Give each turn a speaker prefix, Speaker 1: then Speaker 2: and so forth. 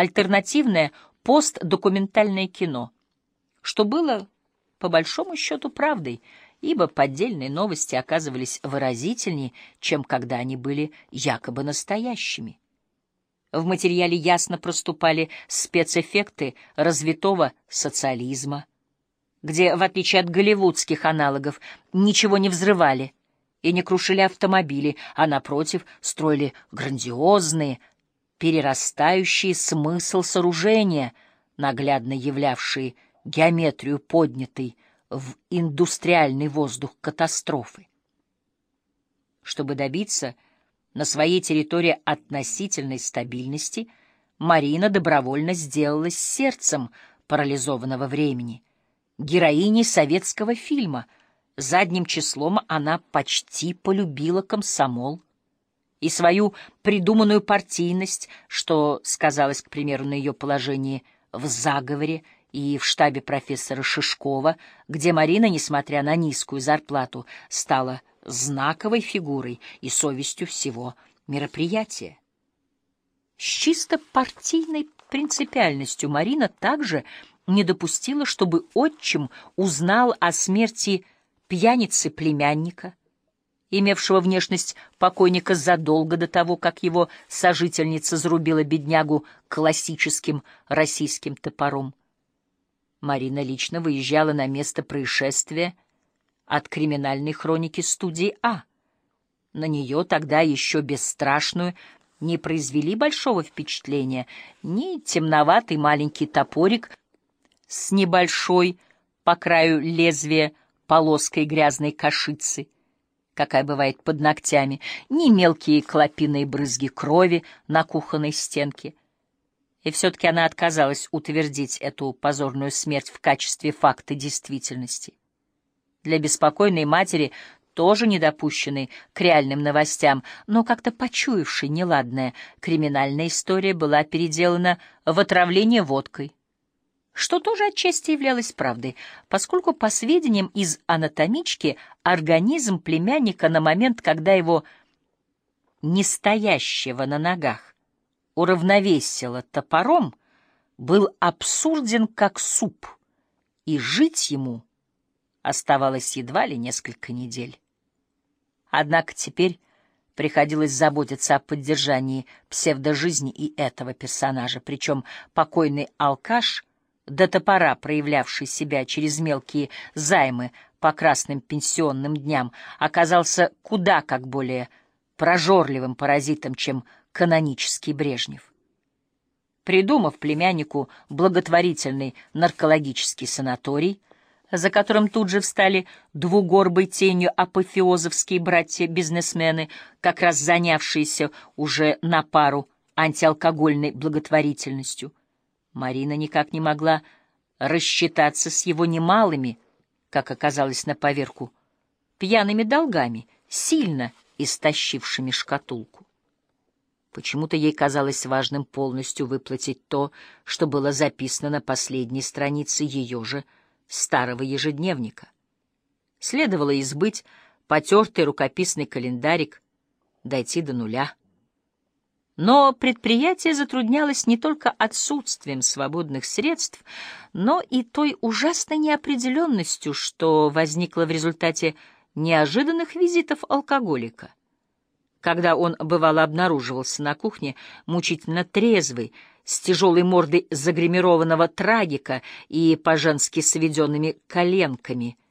Speaker 1: альтернативное постдокументальное кино, что было, по большому счету, правдой, ибо поддельные новости оказывались выразительнее, чем когда они были якобы настоящими. В материале ясно проступали спецэффекты развитого социализма, где, в отличие от голливудских аналогов, ничего не взрывали и не крушили автомобили, а, напротив, строили грандиозные, перерастающие смысл сооружения, наглядно являвшие геометрию поднятой в индустриальный воздух катастрофы. Чтобы добиться на своей территории относительной стабильности, Марина добровольно сделалась сердцем парализованного времени, героиней советского фильма. Задним числом она почти полюбила комсомол и свою придуманную партийность, что сказалось, к примеру, на ее положении в заговоре и в штабе профессора Шишкова, где Марина, несмотря на низкую зарплату, стала знаковой фигурой и совестью всего мероприятия. С чисто партийной принципиальностью Марина также не допустила, чтобы отчим узнал о смерти пьяницы племянника, имевшего внешность покойника задолго до того, как его сожительница зарубила беднягу классическим российским топором. Марина лично выезжала на место происшествия от криминальной хроники студии А. На нее тогда еще бесстрашную не произвели большого впечатления ни темноватый маленький топорик с небольшой по краю лезвия полоской грязной кашицы, какая бывает под ногтями, ни мелкие клопиные брызги крови на кухонной стенке. И все-таки она отказалась утвердить эту позорную смерть в качестве факта действительности. Для беспокойной матери, тоже недопущенной к реальным новостям, но как-то почуявшей неладное, криминальная история была переделана в отравление водкой, что тоже отчасти являлось правдой, поскольку, по сведениям из анатомички, организм племянника на момент, когда его нестоящего на ногах уравновесило топором, был абсурден как суп, и жить ему оставалось едва ли несколько недель. Однако теперь приходилось заботиться о поддержании псевдожизни и этого персонажа, причем покойный алкаш, до топора проявлявший себя через мелкие займы по красным пенсионным дням, оказался куда как более прожорливым паразитом, чем канонический Брежнев. Придумав племяннику благотворительный наркологический санаторий, за которым тут же встали двугорбой тенью апофеозовские братья-бизнесмены, как раз занявшиеся уже на пару антиалкогольной благотворительностью, Марина никак не могла рассчитаться с его немалыми, как оказалось на поверку, пьяными долгами, сильно истощившими шкатулку. Почему-то ей казалось важным полностью выплатить то, что было записано на последней странице ее же старого ежедневника. Следовало избыть потертый рукописный календарик, дойти до нуля. Но предприятие затруднялось не только отсутствием свободных средств, но и той ужасной неопределенностью, что возникла в результате неожиданных визитов алкоголика. Когда он, бывало, обнаруживался на кухне, мучительно трезвый, с тяжелой мордой загримированного трагика и по-женски сведенными коленками —